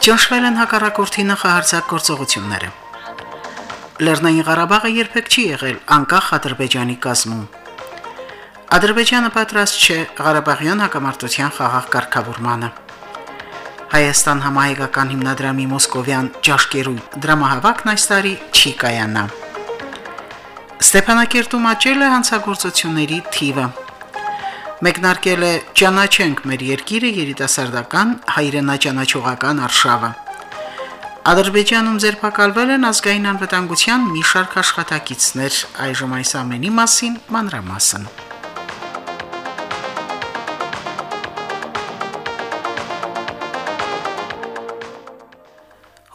Ճնշվել են հակառակորդի նախահարցակ գործողությունները։ Լեռնային Ղարաբաղը երբեք չի եղել անկախ Ադրբեջանի կազմում։ Ադրբեջանը պատրաստ չէ Ղարաբաղյան հակամարտության խաղաղ կարգավորմանը։ Հայաստան համահայկական հիմնադրամի Մոսկովյան ճաշկերույթ դրամահավաքն այս տարի չի կայանա։ Ստեփանակերտում աճել է հանցագործությունների թիվը մեկնարկել է ճանաչենք մեր երկիրը երիտասարդական հայրենաճանաչողական արշավը։ Ադրբեջանում ձերբակալվել են ազգային անվտանգության մի շարք աշխատակիցներ, այժմ այս ամենի մասին մանրամասն։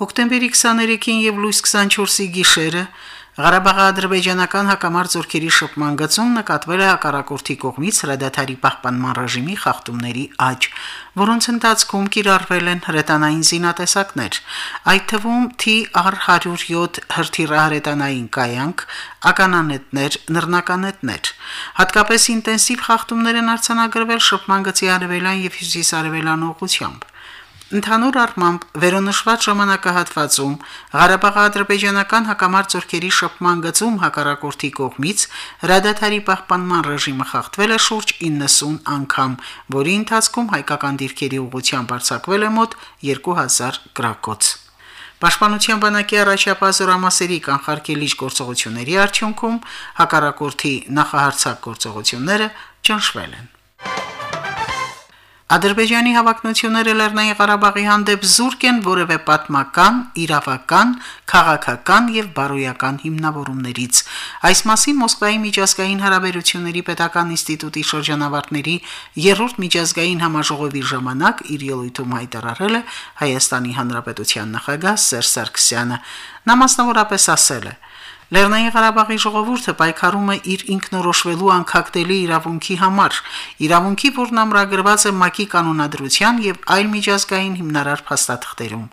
Հոկտեմբերի 23-ին եւ լույս 24-ի գիշերը Ղարաբաղի ադրբեջանական հակամարտ զորքերի շփման գծում նկատվել է հակառակորդի կողմից հրադադարի պահպանման ռեժիմի խախտումների աճ, որոնց ընթացքում կիրառվել են հրետանային զինատեսակներ, այդ թվում TR107 հրթիռահրետանային կայանք, ականանետներ, նռնականետներ։ Հատկապես ինտենսիվ խախտումներ են արձանագրվել շփման գծի արևելյան եւ հյուսիսարևելյան ուղությամբ։ Ընդհանուր առմամբ վերոնշված ժամանակահատվածում Ղարաբաղի ադրբեջանական հակամարտ զորքերի շփման գծում հակառակորդի կողմից հրադադարի պահպանման ռեժիմը խախտվել է շուրջ 90 անգամ, որի ընթացքում հայկական դիրքերի ուղղությամբ արձակվել է մոտ 2000 գրակոց։ Պաշտպանության բանակի առաջապահ զորամասերի կանխարգելիչ գործողությունների արդյունքում հակառակորդի նախահարցակ գործողությունները ճնշվել են։ Ադրբեջանի հավակնությունները Լեռնային Ղարաբաղի հանդեպ զուրկ են որևէ պատմական, իրավական, քաղաքական եւ բարոյական հիմնավորումներից։ Այս մասին Մոսկվայի միջազգային հարաբերությունների պետական ինստիտուտի շրջանավարտների երրորդ միջազգային համաժողովի ժամանակ իր ելույթում հայտարարել է Հայաստանի Հանրապետության նախագահ Սերժ Սարգսյանը։ Նա մասնավորապես ասել է. Լեռնային Ղարաբաղի ժողովուրդը պայքարում է իր ինքնորոշվելու անկախտելի իրավունքի համար, իրավունքի, որն ամրագրված է ՄԱԿ-ի կանոնադրության եւ այլ միջազգային հիմնարար փաստաթղթերում։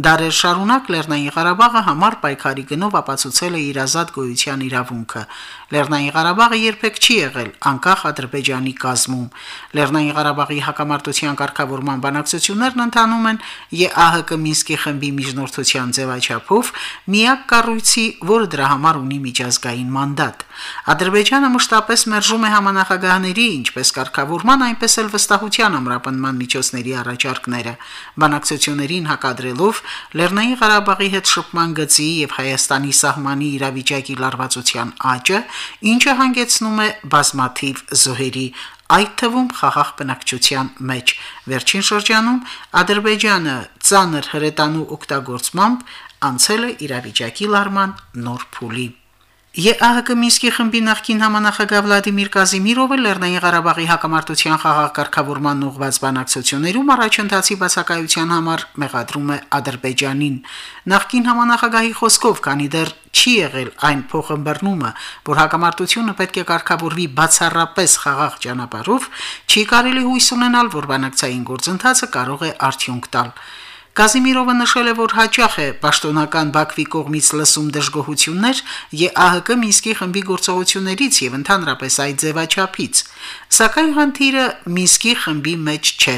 Դարեր շարունակ Լեռնային Ղարաբաղը համար պայքարի գնով ապացուցել է իր ազատ գոյության իրավունքը։ Լեռնային Ղարաբաղը երբեք չի եղել անկախ Ադրբեջանի կազմում։ Լեռնային Ղարաբաղի հակամարտության կարգավորման բանակցություններն ընթանում են ԵԱՀԿ Մինսկի խմբի միջնորդության ձևաչափով միակ կառույցի, որը դրա համար ունի միջազգային մանդատ։ Ադրբեջանը մշտապես մերժում է համանախագահների, ինչպես կարգավորման, այնպես էլ վստահության ամրապնման միջոցների առաջարկները։ Բանակցություններին հակադրելով Լեռնային Ղարաբաղի հետ շփման գծի եւ Հայաստանի սահմանի իրավիճակի լարվածության աճը, ինչը հանգեցնում է բազմաթիվ զոհերի, այդ թվում խաղաղ բնակչության մեջ։ Վերջին շրջանում Ադրբեջանը ցաներ հրետանու օգտագործմամբ անցել է իրավիճակի լարման նոր փուլի։ ԵԱՀԿ Մինսկի խմբի նախկին համանախագահ Վլադիմիր Կազիմիրովը Լեռնային Ղարաբաղի հակամարտության խաղաղ կարգավորման ուղղված բանակցություններում առաջընթացի բացակայության համար մեղադրում է Ադրբեջանին։ Նախկին համանախագահի խոսքով, քանի դեռ չի եղել այն փոխըմբռնումը, որ հակամարտությունը պետք է կարգավորվի բացառապես խաղաղ ճանապարհով, չի կարելի հույս ունենալ, որ բանակցային գործընթացը կարող է արդյունք տալ։ Կազիմիրովը նշել է, որ հաճախ է պաշտոնական Բաքվի կողմից լսում դժգոհություններ ԵԱՀԿ Մինսկի խմբի գործողություններից եւ ընդհանրապես այդ ձևաչափից, սակայն հանդիրը Մինսկի խմբի մեջ չէ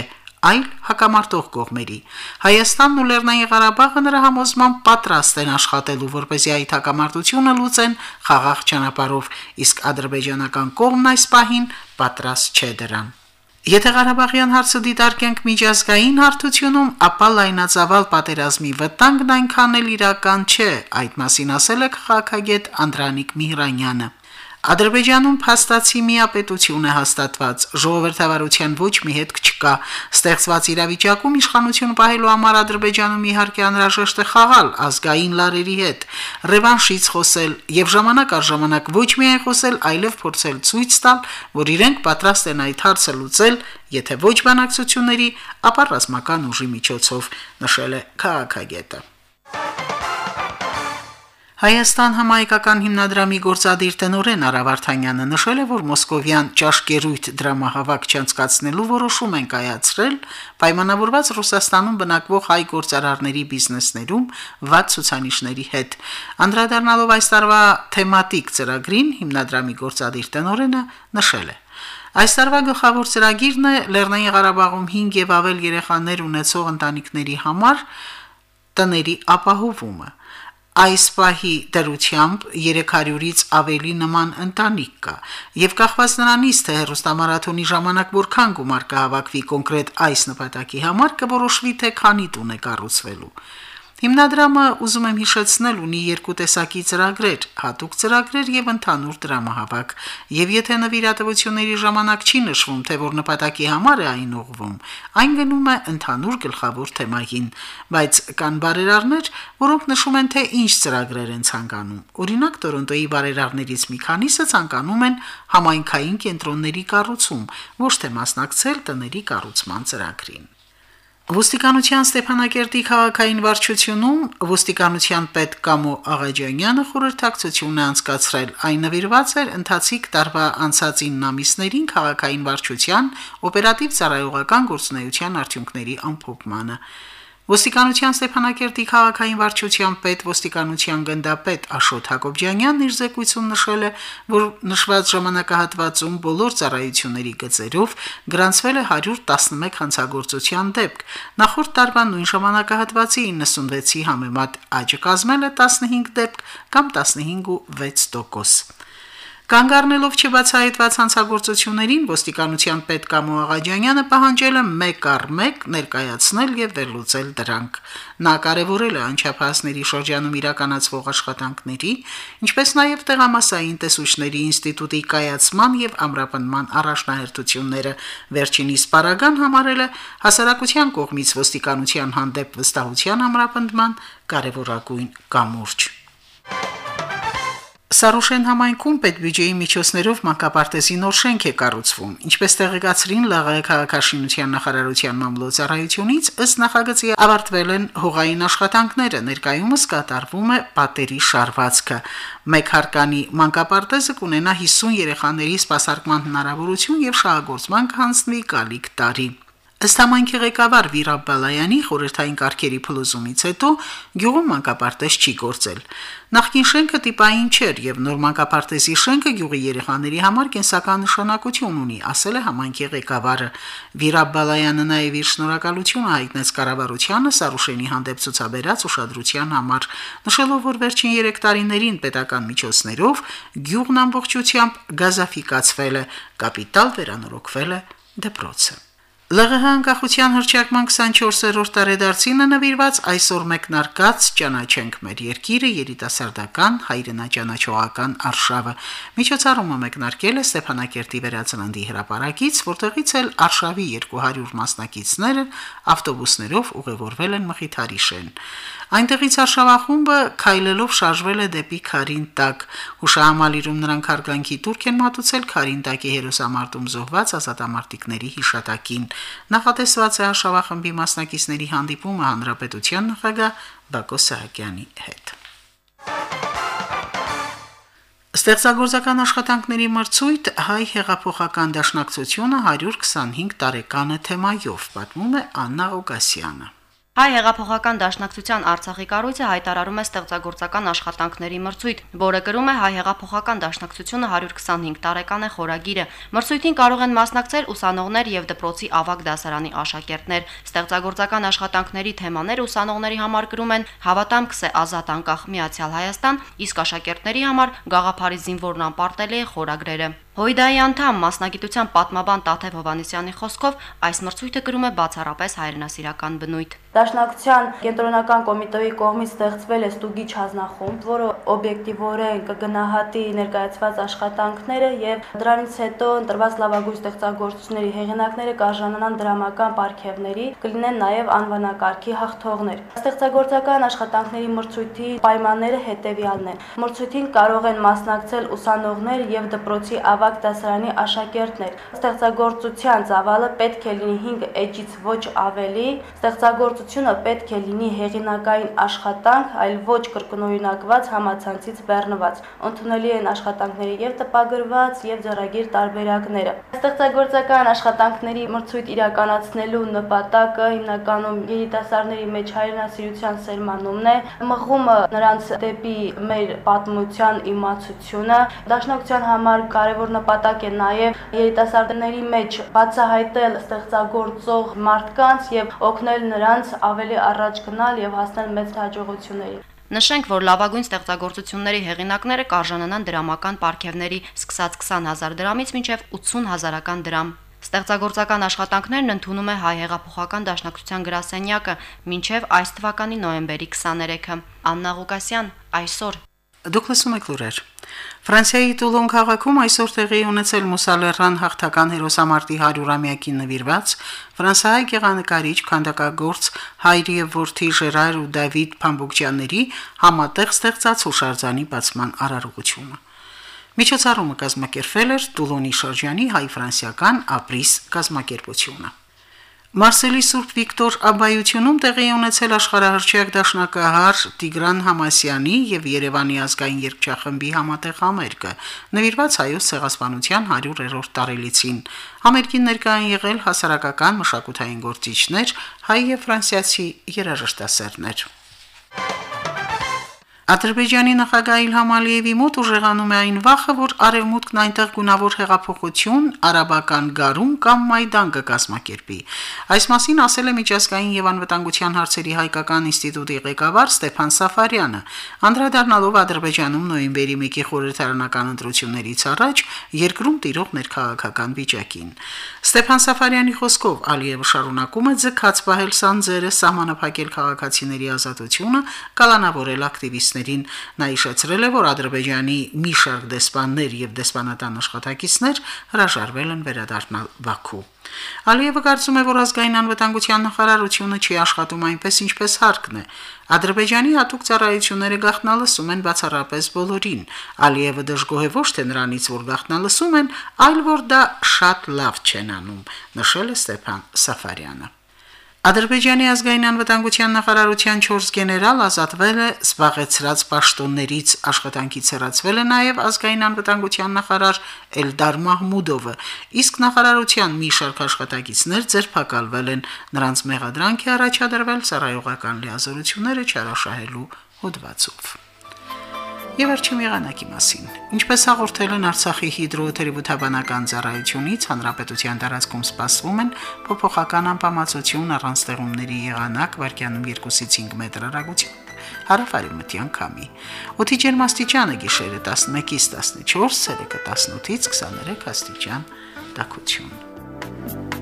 այլ հակամարտող կողմերի։ Հայաստանն ու Լեռնային Ղարաբաղը նրա համոզմամբ պատրաստ են աշխատելու, որպեսզի այդ հակամարտությունը լուծեն խաղաղ ճանապարհով, իսկ ադրբեջանական կողմն այս պահին պատրաստ չէ դրան։ Եթե Ղարաբաղյան հարցը դիտարկենք միջազգային հարթությունում, ապա լայնածավալ պատերազմի վտանգն այնքան էլ իրական չէ, այդ մասին ասել է քաղաքագետ Անդրանիկ Միհրանյանը։ Ադրբեջանում փաստացի միապետություն է հաստատված, ժողովրդավարության ոչ մի հետք չկա։ Ստեղծված իրավիճակում իշխանություն պահելու համար Ադրբեջանում իհարկե անհրաժեշտ է խաղալ ազգային լարերի հետ, ռևանշից խոսել եւ ժամանակ առ ժամանակ ոչ միայն խոսել, այլև փորձել ցույց տալ, որ իրենք պատրաստ են այդ հարցը լուծել, եթե ոչ բանակցությունների, ապա ռազմական ուժի միջոցով, նշել է քաղաքագետը։ Հայաստան համայնքական հիմնադրամի գործադիր տնօրեն Արա Վարդանյանը նշել է, որ Մոսկովյան ճաշկերույթ դրամահավաք չանցկացնելու որոշում են կայացրել պայմանավորված Ռուսաստանում բնակվող հայ գործարարների բիզնեսներում վատ ցուցանիշների հետ։ Անդրադառնալով այս տարվա թեմատիկ ծրագրին հիմնադրամի գործադիր տնօրենը նշել է. Այս տարվա գլխավոր ծրագիրն է Լեռնային Ղարաբաղում 5 եւ ավել երեխաներ ունեցող ընտանիքների համար տների ապահովումը։ Այս պահի դրությամբ 300-ից ավելի նման ընտանիք կա, եւ կախված նրանից, թե հերոստամարաթոնի ժամանակ որքան գումար կհավաքվի կոնկրետ այս նպատակի համար, կորոշվի թե քանի տուն է կառուցվելու։ Հիմնադրամը ուզում եմ հիշեցնել ունի երկու տեսակի ծրագրեր՝ հատուկ ծրագրեր եւ ընդհանուր դրամահավաք։ Եվ եթե նվիրատվությունների ժամանակ չի նշվում, թե որ նպատակի համար է այն ուղվում, այն գնում է ընդհանուր գլխավոր թեմային, բայց կան բարերարներ, որոնք նշում են, թե ինչ ծրագրեր են ցանկանում։ Օրինակ Տորոնտոյի բարերարներից մի քանիսը ցանկանում են համայնքային կենտրոնների կառուցում, ոչ թե մասնակցել տների կառուցման ծրագրին։ Ոստիկանության Ստեփանակերտի քաղաքային վարչությունում ոստիկանության պետ Կամո Աղաջանյանը խորհրդակցություն է անցկացրել։ Այն նվիրված էր ընթացիկ տարվա անցած 9 ամիսներին քաղաքային վարչության օպերատիվ ծառայողական գործունեության արդյունքների ամփոփմանը։ Ոստիկանության Ստեփանակերտի քաղաքային վարչության պետ ոստիկանության գնդապետ Աշոտ Հակոբյանյանն իր զեկույցում նշել է, որ նշված ժամանակահատվածում բոլոր ծառայությունների գծերով գրանցվել է 111 հանցագործության դեպք։ Նախորդ տարվա նույն ժամանակահատվածի 96-ի համեմատ աճը կազմել է 15 դեպք կամ 15.6%։ Կանգ առնելով չբացահայտված հանցագործություններին ոստիկանության պետ Կամո Աղաջանյանը պահանջել է 1 առ 1 ներկայացնել եւ վերլուծել դրանք։ Նա կարևորել է անչափահասների շրջանում իրականացվող աշխատանքների, ինչպես նաեւ տեղամասային տեսուչների ինստիտուտի կայացման եւ ամրապնման առաջնահերթությունները։ Վերջինիս պարագան համարել է հասարակության կողմից ոստիկանության հանդեպ վստահության ամրապնդման կարևորագույն կամուրջ։ Սարուշեն համայնքում պետբյուջեի միջոցներով մանկապարտեզի նոր շենք է կառուցվում։ Ինչպես տեղեկացրին ԼՂ քաղաքաշինության նախարարության մամլոյցարայությունից, ըստ նախագծի ավարտվել են հողային աշխատանքները, ներկայումս կատարվում է պատերի շարվածքը։ Մեկ հարկանի մանկապարտեզը կունենա 50 երեխաների սպասարկման հնարավորություն եւ շահագործման կհանձնվի գալիք տարի։ Ըստ համայնքի ղեկավար Վիրա Բալայանի խորհրդային կարգերի փլուզումից հետո գյուղում մանկապարտեզ չի գործել։ Նախկին շենքը տիպային չէր եւ նոր մանկապարտեզի շենքը գյուղի երեխաների համար կենսական նշանակություն ունի, ասել է համայնքի ղեկավարը։ Վիրա Բալայանը նաեւ իր շնորհակալությունը հայտնեց կառավարությանը Սարուշենի հանդեպ ցուցաբերած ուշադրության համար, նշելով, որ վերջին 3 տարիներին պետական միջոցներով գյուղն ամբողջությամբ գազաֆիկացվել է, կապիտալ վերանորոգվել է դպրոցը։ ԼՂՀ անկախության հռչակման 24-րդ տարեդարձինը նվիրված այսօր մեկնարկած «Ճանաչենք մեր երկիրը» երիտասարդական հայրենաճանաչողական արշավը միջոցառումը մեկնարկել է Ստեփանակերտի վերածննդի հրապարակից, որտեղից էլ արշավի 200 մասնակիցները ավտոբուսներով ուղևորվել են Մխիթարիշեն։ Այնտեղից արշավախումբը քայլելով շարժվել է դեպի Քարին տակ։ Հուշահամալիրում նրանք հարգանքի տուրք են մատուցել Քարին տակի հերոսամարտում զոհված ազատամարտիկների հիշատակին։ Նախատեսված է արշավախմբի մասնակիցների հանդիպումը հանրապետության նախագահ Բակո Սահակյանի հետ։ Ստեղծագործական աշխատանքների մրցույթ հայ հեղափոխական դաշնակցությունը 125 տարեկանը թեմայով պատմում է Աննա Օգասյանը։ Հայ հեղափոխական դաշնակցության Արցախի կառույցը հայտարարում է ստեղծագործական աշխատանքների մրցույթ, որը կրում է Հայ հեղափոխական դաշնակցությունը 125 տարեկան է խորագիրը։ Մրցույթին կարող են մասնակցել ուսանողներ եւ դպրոցի ավագ դասարանի աշակերտներ։ Ստեղծագործական աշխատանքների թեմաներ ուսանողների համար կրում են հավատամքս է ազատ անկախ միացյալ Հայաստան, իսկ աշակերտների համար գաղափարի զինվորն անպարտելի է խորագրերը։ Հույդայի անդամ մասնագիտության պատմաբան Տաթև Հովանեսյանի խոսքով այս մրցույթը կրում է բացառապես հայրենասիրական բնույթ։ Դաշնակցության կենտրոնական կոմիտեի կողմից ստեղծվել է ստուգիչ հանձնախումբ, որը օբյեկտիվորեն կգնահատի ներկայացված աշխատանքները եւ դրանից հետո ընտրված լավագույն ստեղծագործությունների հեղինակները կարժանանան դրամական պարգևների, կլինեն նաեւ անվանակարգի հաղթողներ։ Ստեղծագործական աշխատանքների մրցույթի պայմանները հետեւյալն են։ Մրցույթին կարող են մասնակցել ուսանողներ եւ դպրոցի ավագ դասարանի աշակերտներ։ Ստեղծագործության ծավալը պետք է լինի 5 էջից ոչ ավելի։ Ստեղծագործությունը պետք է լինի հեղինակային աշխատանք, այլ ոչ կրկնօրինակված համացանցից բեռնված։ Ընդունելի են աշխատանքների եւ տպագրված եւ ձեռագիր տարբերակները։ Ստեղծագործական աշխատանքների մրցույթ իրականացնելու նպատակը հիմնականում երիտասարդների մեջ հայրենասիրության սերմանումն է, մղումը նրանց դեպի մեր պատմության իմացությունը։ Դաշնակցության համար կարևոր նպատակ է նաև երիտասարդների մեջ բացահայտել ստեղծագործող մարդկանց եւ օգնել նրանց ավելի առաջ գնալ եւ հասնել մեծ հաջողությունների։ Նշենք, որ լավագույն ստեղծագործությունների հեղինակները կարժանանան դրամական պարգևների սկսած 20000 դրամից մինչև 80000 դրամ։ Ստեղծագործական աշխատանքներն ընդունում է հայ հեղափոխական դաշնակցության գրասենյակը մինչև այս թվականի նոյեմբերի 23-ը։ Աննա Ղուկասյան այսօր Դուք լսում եք լուրեր։ Ֆրանսիայի Տուլոն քաղաքում այսօր տեղի ունեցել Մուսալերան հաղթական հերոսամարտի 100-ամյակին նվիրված ֆրանսահայ գեղանկարիչ քանդակագործ Հայրի եւ Որթի Ժերար ու Դավիթ Փամբուկյանների համատեղ ստեղծած հուշարձանի բացման արարողությունը։ Միջոցառումը կազմակերպվել էր Տուլոնի շրջանի հայ-ֆրանսիական ապրիս կազմակերպությունը։ Մարսելի Սուրբ Վիկտոր Աբայությունում տեղի ունեցել աշխարհահռչակ դաշնակահար Տիգրան Համասյանի եւ Երևանի ազգային երգչախմբի համատեղ համերգը, նվիրված հայոց ցեղասպանության 100-րդ տարելիցին։ Համերգին ներկա են եղել հասարակական մշակութային գործիչներ, հայ եւ ֆրանսիացի երաժշտասերներ։ Ադրբեջանի նախագահ Իլհամ Ալիևի մոտ ուժեղանում է այն վախը, որ արևմուտքն այնտեղ գունավոր հեղափոխություն, արաբական գարում կամ մայդան կկազմակերպի։ Այս մասին ասել է միջազգային եւ անվտանգության հարցերի հայկական ինստիտուտի ղեկավար Ստեփան Սաֆարյանը, անդրադառնալով Ադրբեջանում նոյեմբերի 1-ի խորհրդարանական ընտրություններից առաջ երկրում տիրող ներքաղաքական վիճակին։ Ստեփան Սաֆարյանի խոսքով Ալիևը շարունակում է ձգած պահել սանձերը, սահմանափակել քաղաքացիների ազատությունը, կալանավորել ակտիվիստներին։ Նա հիշեցրել է, որ Ադրբեջանի մի շարք դեսպաններ եւ դեսպանատան աշխատակիցներ հրաժարվել են վերադառնալ Բաքու։ Ալիևը կարծում է, որ ազգային անվտանգության նախարարությունը չի աշխատում այնպես, ինչպես հարկն է։ Ադրբեջանի հատուկ ծառայությունները գաղտնալսում են բացառապես բոլորին։ Ալիևը դժգոհ է ոչ թե նրանից, որ գաղտնալսում են, այլ որ դա շատ լավ չեն անում, նշել է Ստեփան Սաֆարյանը։ Ադրբեջանի ազգային անվտանգության նախարարության 4 գեներալ ազատվել է զբաղեցրած պաշտոններից, աշխատանքից հեռացվել է նաև ազգային անվտանգության նախարար Էլդար Մահմուդովը, իսկ նախարարության մի շարք աշխատակիցներ ձերբակալվել են, նրանց մեղադրանք է առաջադրվել ծառայողական լիազորությունները չարաշահելու հոդվածով։ Եվ վերջին եղանակի մասին։ Ինչպես հաղորդել են Արցախի հիդրոթերապևտաբանական ծառայությունից, հանրապետության տարածքում սպասվում են փոփոխական անբավարարություն առանց ձեղումների եղանակ վարկյանում 2-ից 5 մետր հեռագությամբ հարավարևմտյան քամի։ Օդի ջերմաստիճանը գիշերը 11-ից 14, ցերեկը 18-ից 23 աստիճան տաքություն։